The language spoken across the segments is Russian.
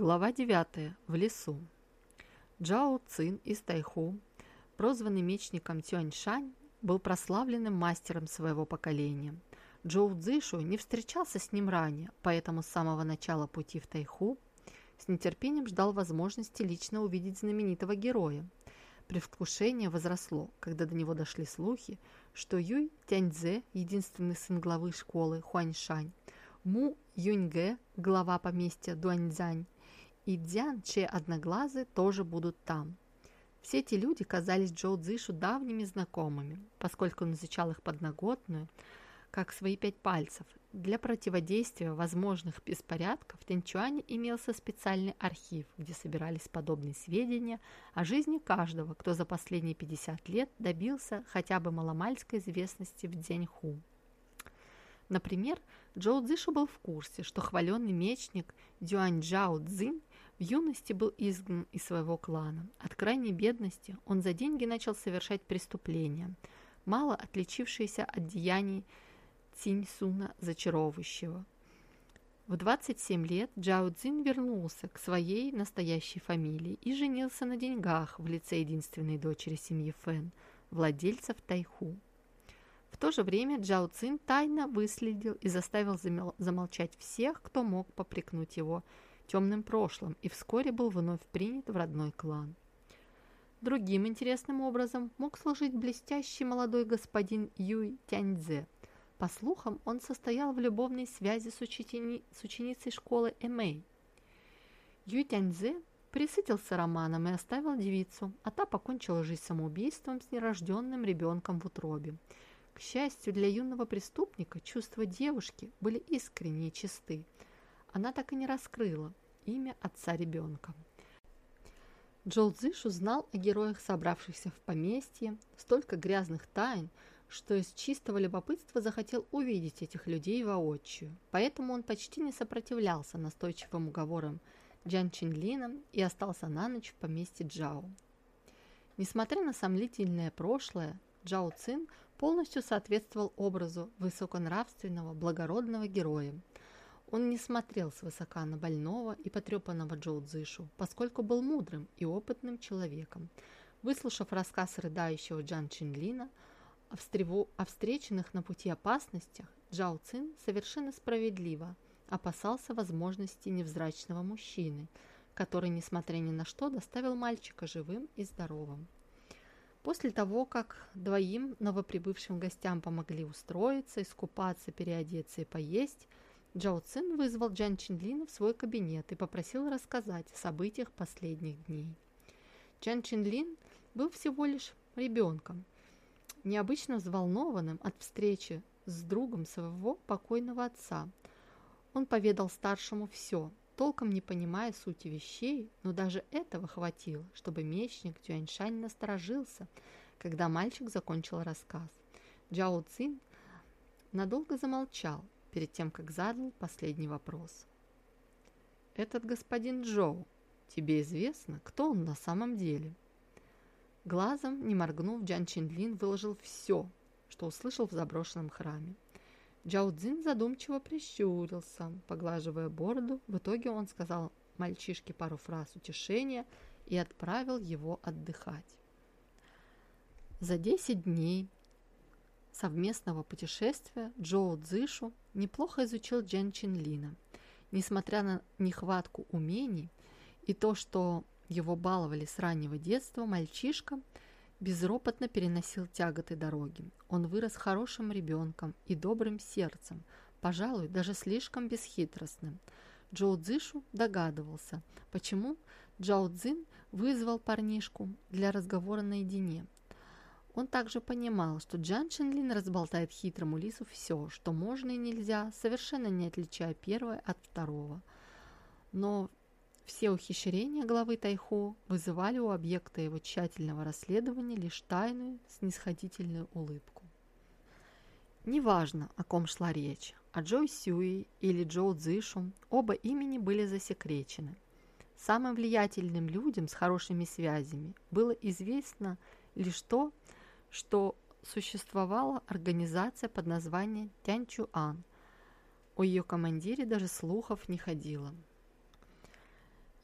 Глава 9. В лесу. Джао Цин из Тайху, прозванный мечником Тюаньшань, был прославленным мастером своего поколения. Джоу Цзишу не встречался с ним ранее, поэтому с самого начала пути в Тайху с нетерпением ждал возможности лично увидеть знаменитого героя. Предвкушение возросло, когда до него дошли слухи, что Юй Тяньцзе, единственный сын главы школы Хуаньшань, Му Юньге, глава поместья Дуаньцзянь, и Дзян, чей одноглазый, тоже будут там. Все эти люди казались Джоу Цзишу давними знакомыми, поскольку он изучал их подноготную, как свои пять пальцев. Для противодействия возможных беспорядков в Тяньчуане имелся специальный архив, где собирались подобные сведения о жизни каждого, кто за последние 50 лет добился хотя бы маломальской известности в Дзяньху. Например, Джоу Цзишу был в курсе, что хваленный мечник Дюаньчжао Цзинь в юности был изгнан из своего клана. От крайней бедности он за деньги начал совершать преступления, мало отличившиеся от деяний Цинь-Суна зачаровывающего. В 27 лет Джао Цзин вернулся к своей настоящей фамилии и женился на деньгах в лице единственной дочери семьи Фэн, владельцев Тайху. В то же время Джао Цин тайно выследил и заставил замолчать всех, кто мог попрекнуть его темным прошлым, и вскоре был вновь принят в родной клан. Другим интересным образом мог служить блестящий молодой господин Юй Тяньцзе. По слухам, он состоял в любовной связи с, учени... с ученицей школы Эмэй. Юй Тяньцзе присытился романом и оставил девицу, а та покончила жизнь самоубийством с нерожденным ребенком в утробе. К счастью для юного преступника, чувства девушки были искренние и чисты. Она так и не раскрыла имя отца ребенка. Джоу Цзиш узнал о героях, собравшихся в поместье, столько грязных тайн, что из чистого любопытства захотел увидеть этих людей воочию. Поэтому он почти не сопротивлялся настойчивым уговорам Джан Чинлина и остался на ночь в поместье Джао. Несмотря на сомнительное прошлое, Джао Цин полностью соответствовал образу высоконравственного, благородного героя. Он не смотрел свысока на больного и потрепанного Джоу Цзышу, поскольку был мудрым и опытным человеком. Выслушав рассказ рыдающего Джан Чинлина о, встреву... о встреченных на пути опасностях, Джао Цин совершенно справедливо опасался возможности невзрачного мужчины, который, несмотря ни на что, доставил мальчика живым и здоровым. После того, как двоим новоприбывшим гостям помогли устроиться, искупаться, переодеться и поесть, Джао Цин вызвал Джан Чинлина в свой кабинет и попросил рассказать о событиях последних дней. Джан Чинлин был всего лишь ребенком, необычно взволнованным от встречи с другом своего покойного отца. Он поведал старшему все, толком не понимая сути вещей, но даже этого хватило, чтобы мечник Тюаньшань насторожился, когда мальчик закончил рассказ. Джао Цин надолго замолчал перед тем, как задал последний вопрос. «Этот господин Джоу, тебе известно, кто он на самом деле?» Глазом, не моргнув, Джан Чинлин выложил все, что услышал в заброшенном храме. Джао Цзин задумчиво прищурился, поглаживая бороду. В итоге он сказал мальчишке пару фраз утешения и отправил его отдыхать. За 10 дней совместного путешествия Джоу Цзишу неплохо изучил Джан Чинлина. Несмотря на нехватку умений и то, что его баловали с раннего детства, мальчишка – безропотно переносил тяготы дороги. Он вырос хорошим ребенком и добрым сердцем, пожалуй, даже слишком бесхитростным. Джоу Цзишу догадывался, почему Джао Цзин вызвал парнишку для разговора наедине. Он также понимал, что Джан Чинлин разболтает хитрому лису все, что можно и нельзя, совершенно не отличая первое от второго. Но все ухищрения главы Тайхо вызывали у объекта его тщательного расследования лишь тайную, снисходительную улыбку. Неважно, о ком шла речь, о Джой Сюи или Джоу Цзишу, оба имени были засекречены. Самым влиятельным людям с хорошими связями было известно лишь то, что существовала организация под названием Тянчуан. О ее командире даже слухов не ходило.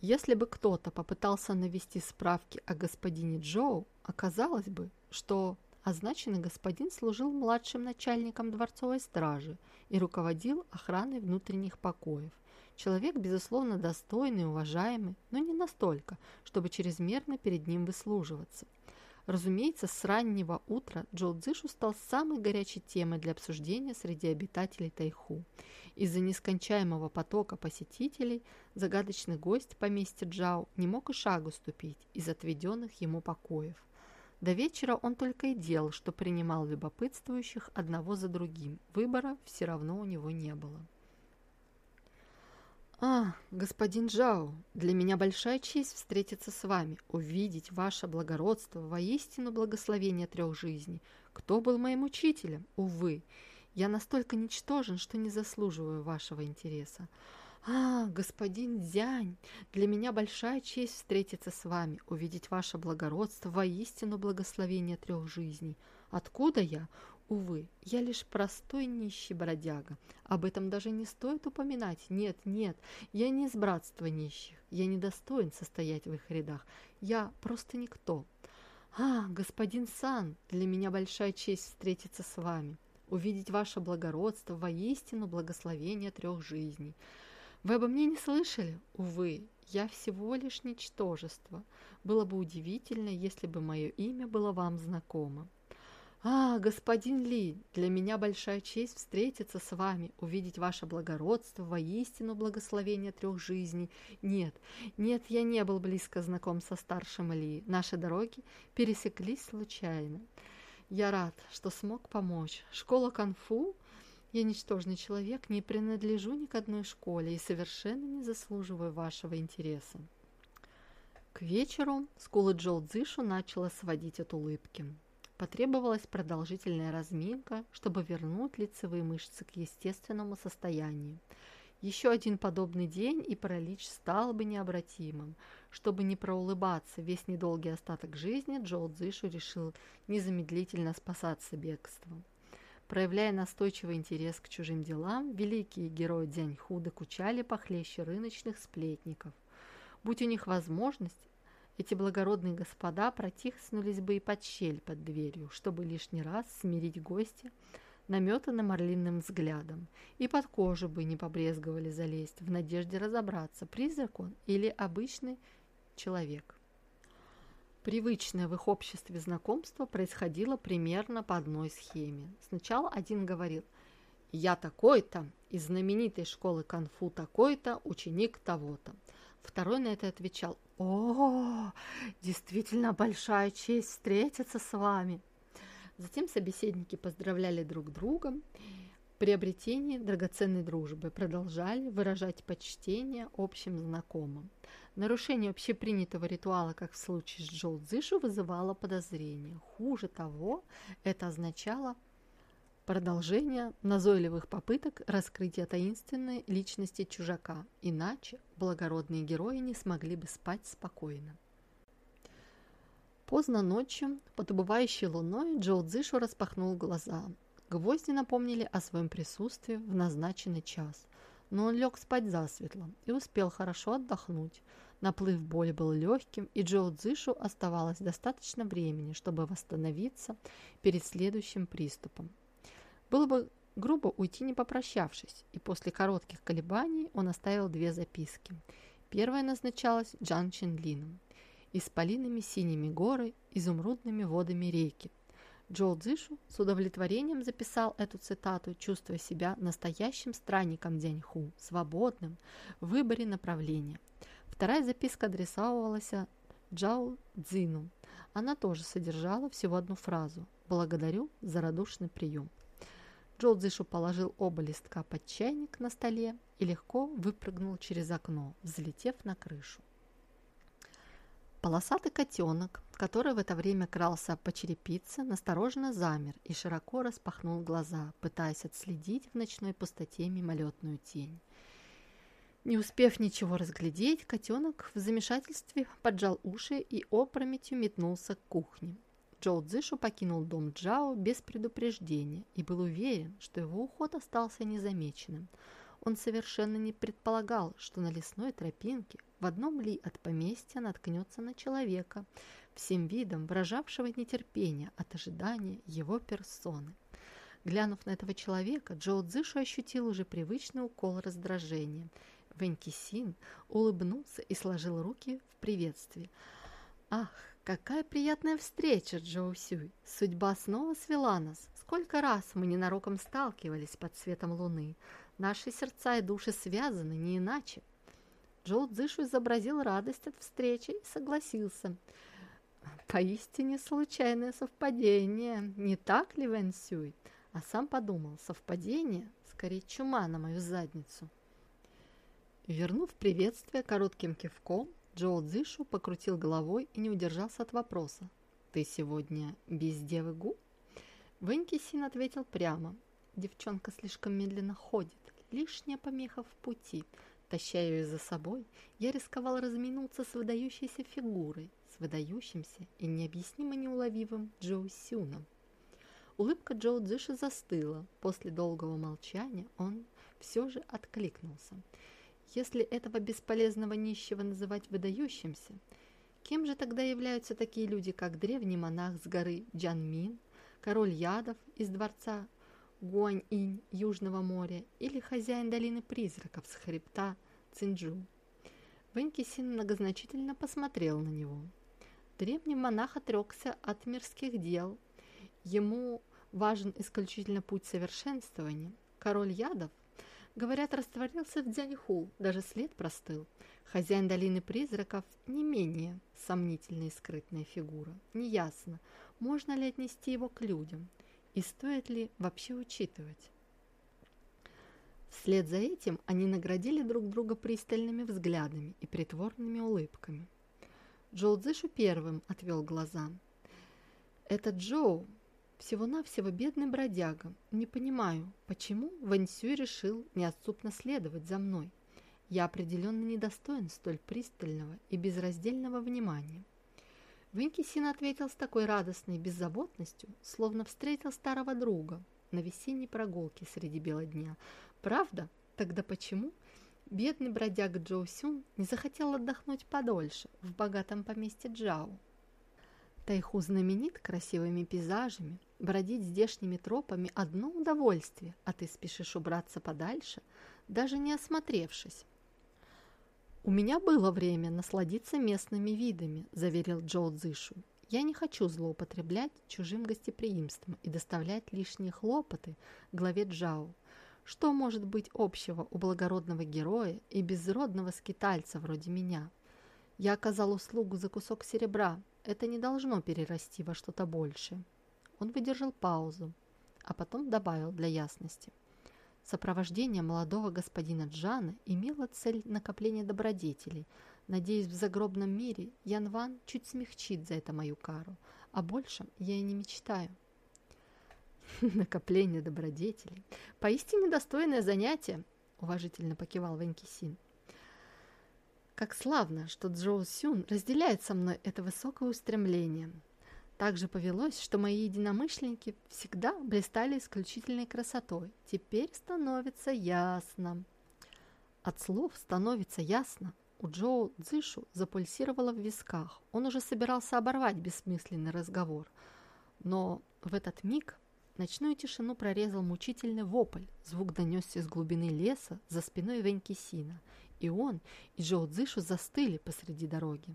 Если бы кто-то попытался навести справки о господине Джоу, оказалось бы, что означенный господин служил младшим начальником дворцовой стражи и руководил охраной внутренних покоев. Человек, безусловно, достойный, уважаемый, но не настолько, чтобы чрезмерно перед ним выслуживаться. Разумеется, с раннего утра Джоу Цзышу стал самой горячей темой для обсуждения среди обитателей Тайху. Из-за нескончаемого потока посетителей загадочный гость поместья Джао не мог и шагу ступить из отведенных ему покоев. До вечера он только и делал, что принимал любопытствующих одного за другим. Выбора все равно у него не было. «А, господин Джао, для меня большая честь встретиться с вами, увидеть ваше благородство, воистину благословение трех жизней. Кто был моим учителем? Увы, я настолько ничтожен, что не заслуживаю вашего интереса. «А, господин Дзянь, для меня большая честь встретиться с вами, увидеть ваше благородство, воистину благословение трех жизней. Откуда я? Увы, я лишь простой нищий бродяга. Об этом даже не стоит упоминать. Нет, нет, я не из братства нищих. Я не достоин состоять в их рядах. Я просто никто. А, господин Сан, для меня большая честь встретиться с вами, увидеть ваше благородство, воистину благословение трех жизней. Вы обо мне не слышали? Увы, я всего лишь ничтожество. Было бы удивительно, если бы мое имя было вам знакомо. «А, господин Ли, для меня большая честь встретиться с вами, увидеть ваше благородство, воистину благословение трех жизней. Нет, нет, я не был близко знаком со старшим Ли. Наши дороги пересеклись случайно. Я рад, что смог помочь. Школа Конфу? Я ничтожный человек, не принадлежу ни к одной школе и совершенно не заслуживаю вашего интереса». К вечеру скула Джоу Цзышу начала сводить от улыбки. Потребовалась продолжительная разминка, чтобы вернуть лицевые мышцы к естественному состоянию. Еще один подобный день, и паралич стал бы необратимым. Чтобы не проулыбаться весь недолгий остаток жизни, Джоу Цзишу решил незамедлительно спасаться бегством. Проявляя настойчивый интерес к чужим делам, великие герои Дзяньху докучали похлеще рыночных сплетников. Будь у них возможность, эти благородные господа протиснулись бы и под щель под дверью, чтобы лишний раз смирить гостя наметанным орлиным взглядом, и под кожу бы не побрезговали залезть в надежде разобраться, призрак он или обычный человек. Привычное в их обществе знакомство происходило примерно по одной схеме. Сначала один говорил «Я такой-то, из знаменитой школы конфу такой-то, ученик того-то». Второй на это отвечал «О, действительно большая честь встретиться с вами!» Затем собеседники поздравляли друг друга приобретении драгоценной дружбы, продолжали выражать почтение общим знакомым. Нарушение общепринятого ритуала, как в случае с Джоу Цзышу, вызывало подозрение. Хуже того, это означало Продолжение назойливых попыток раскрытия таинственной личности чужака, иначе благородные герои не смогли бы спать спокойно. Поздно ночью, под убывающей луной, Джоу Цзишу распахнул глаза. Гвозди напомнили о своем присутствии в назначенный час, но он лег спать засветло и успел хорошо отдохнуть. Наплыв боли был легким, и Джоу Цзишу оставалось достаточно времени, чтобы восстановиться перед следующим приступом. Было бы грубо уйти не попрощавшись, и после коротких колебаний он оставил две записки. Первая назначалась Джан Чинлину. «Исполинами синими горы, изумрудными водами реки». Джоу Цзишу с удовлетворением записал эту цитату, чувствуя себя настоящим странником Дзяньху, свободным в выборе направления. Вторая записка адресовалась Джао Цзину. Она тоже содержала всего одну фразу «Благодарю за радушный прием». Джолдзишу положил оба листка под чайник на столе и легко выпрыгнул через окно, взлетев на крышу. Полосатый котенок, который в это время крался по черепице, настороженно замер и широко распахнул глаза, пытаясь отследить в ночной пустоте мимолетную тень. Не успев ничего разглядеть, котенок в замешательстве поджал уши и опрометью метнулся к кухне. Джоу Цзышу покинул дом Джао без предупреждения и был уверен, что его уход остался незамеченным. Он совершенно не предполагал, что на лесной тропинке в одном ли от поместья наткнется на человека, всем видом выражавшего нетерпение от ожидания его персоны. Глянув на этого человека, Джоу Цзышу ощутил уже привычный укол раздражения. Вэньки Син улыбнулся и сложил руки в приветствии. «Ах, какая приятная встреча, Джоу! Судьба снова свела нас. Сколько раз мы ненароком сталкивались под светом луны. Наши сердца и души связаны не иначе». Джоу Цзышу изобразил радость от встречи и согласился. «Поистине случайное совпадение, не так ли, Вэн Сюй?» а сам подумал, совпадение, скорее чума на мою задницу. Вернув приветствие коротким кивком, Джоу Цзишу покрутил головой и не удержался от вопроса. «Ты сегодня без девы Гу?» Вэньки Син ответил прямо. «Девчонка слишком медленно ходит, лишняя помеха в пути. Таща ее за собой, я рисковал разминуться с выдающейся фигурой, с выдающимся и необъяснимо неуловимым Джоу Сюном. Улыбка Джоу Дзыши застыла. После долгого молчания он все же откликнулся. Если этого бесполезного нищего называть выдающимся, кем же тогда являются такие люди, как древний монах с горы Джанмин, король ядов из дворца Гуань-инь Южного моря или хозяин долины призраков с хребта Цинджу? Вэнькисин многозначительно посмотрел на него. Древний монах отрекся от мирских дел Ему важен исключительно путь совершенствования. Король ядов, говорят, растворился в Дзяньху, даже след простыл. Хозяин долины призраков не менее сомнительная и скрытная фигура. Неясно, можно ли отнести его к людям и стоит ли вообще учитывать. Вслед за этим они наградили друг друга пристальными взглядами и притворными улыбками. Джоу Цзышу первым отвел глаза. «Это Джоу, всего-навсего бедный бродяга. Не понимаю, почему Вэньсюй решил неотступно следовать за мной. Я определенно недостоин столь пристального и безраздельного внимания. Вэнькисин ответил с такой радостной беззаботностью, словно встретил старого друга на весенней прогулке среди бела дня. Правда? Тогда почему? Бедный бродяга Джоу Сюн не захотел отдохнуть подольше в богатом поместье Джао. Тайху знаменит красивыми пейзажами, бродить здешними тропами – одно удовольствие, а ты спешишь убраться подальше, даже не осмотревшись. «У меня было время насладиться местными видами», – заверил Джоу Цзышу. «Я не хочу злоупотреблять чужим гостеприимством и доставлять лишние хлопоты главе Джао. Что может быть общего у благородного героя и безродного скитальца вроде меня? Я оказал услугу за кусок серебра, это не должно перерасти во что-то большее. Он выдержал паузу, а потом добавил для ясности. Сопровождение молодого господина Джана имело цель накопления добродетелей. Надеюсь, в загробном мире Ян Ван чуть смягчит за это мою кару, а большем я и не мечтаю. Накопление добродетелей. Поистине достойное занятие, уважительно покивал Ванькисин. Как славно, что Джоу Сюн разделяет со мной это высокое устремление. Также повелось, что мои единомышленники всегда блистали исключительной красотой. Теперь становится ясно. От слов становится ясно. У Джоу Цзышу запульсировало в висках. Он уже собирался оборвать бессмысленный разговор. Но в этот миг ночную тишину прорезал мучительный вопль. Звук донесся из глубины леса за спиной Венкисина – и он, и Джоу Цзышу застыли посреди дороги.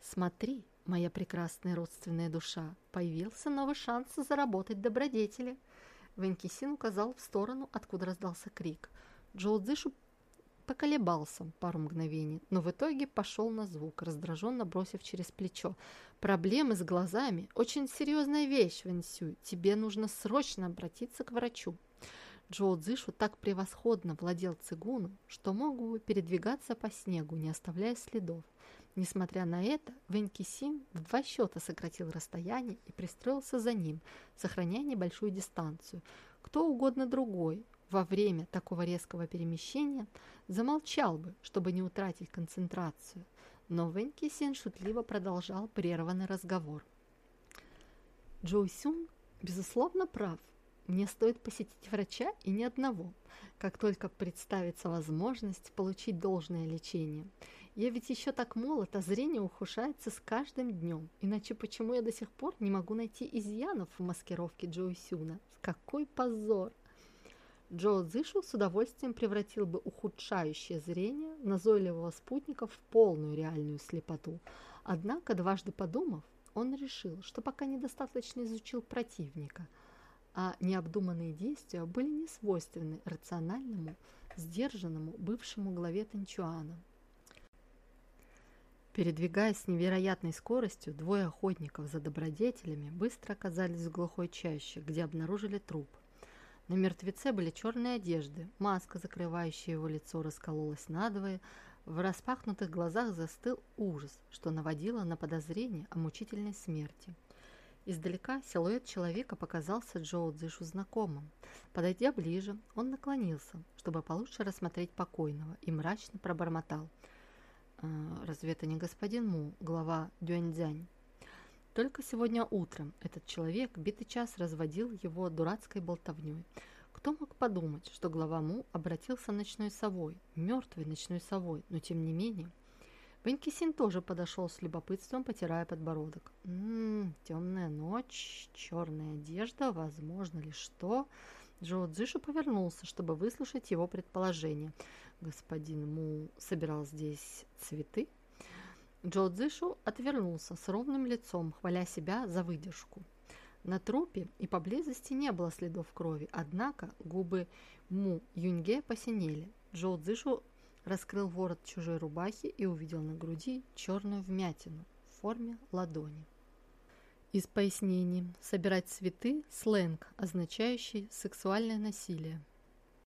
«Смотри, моя прекрасная родственная душа, появился новый шанс заработать добродетели!» Венкисин указал в сторону, откуда раздался крик. Джоу Цзышу поколебался пару мгновений, но в итоге пошел на звук, раздраженно бросив через плечо. «Проблемы с глазами – очень серьезная вещь, Вэнсюй. Тебе нужно срочно обратиться к врачу». Джоу Цзышу так превосходно владел цигуном, что мог бы передвигаться по снегу, не оставляя следов. Несмотря на это, Вэнь Кисин в два счета сократил расстояние и пристроился за ним, сохраняя небольшую дистанцию. Кто угодно другой во время такого резкого перемещения замолчал бы, чтобы не утратить концентрацию. Но Вэнь Кисин шутливо продолжал прерванный разговор. Джоу Сюн, безусловно, прав. мне стоит посетить врача и ни одного, как только представится возможность получить должное лечение. Я ведь еще так молод, а зрение ухудшается с каждым днем. Иначе почему я до сих пор не могу найти изъянов в маскировке Джоу Сюна? Какой позор! Джоу Цзышу с удовольствием превратил бы ухудшающее зрение назойливого спутника в полную реальную слепоту. Однако, дважды подумав, он решил, что пока недостаточно изучил противника, а необдуманные действия были не свойственны рациональному, сдержанному бывшему главе Танчуана. Передвигаясь с невероятной скоростью, двое охотников за добродетелями быстро оказались в глухой чаще, где обнаружили труп – на мертвеце были черные одежды, маска, закрывающая его лицо, раскололась надвое, в распахнутых глазах застыл ужас, что наводило на подозрение о мучительной смерти. Издалека силуэт человека показался Джоу Цзишу знакомым. Подойдя ближе, он наклонился, чтобы получше рассмотреть покойного, и мрачно пробормотал. «Э, «Разве это не господин Му, глава Дюаньцзянь?» Только сегодня утром этот человек битый час разводил его дурацкой болтовней. Кто мог подумать, что глава Му обратился ночной совой, мертвой ночной совой, но тем не менее... Венкисин тоже подошел с любопытством, потирая подбородок. «Ммм, темная ночь, черная одежда, возможно ли что?» Джо Цзишу повернулся, чтобы выслушать его предположение. «Господин Му собирал здесь цветы?» Джо Цзышу отвернулся с ровным лицом, хваля себя за выдержку. На трупе и поблизости не было следов крови, однако губы Му Юньге посинели. Джо Цзышу раскрыл ворот чужой рубахи и увидел на груди черную вмятину в форме ладони. Из пояснений. Собирать цветы – сленг, означающий сексуальное насилие.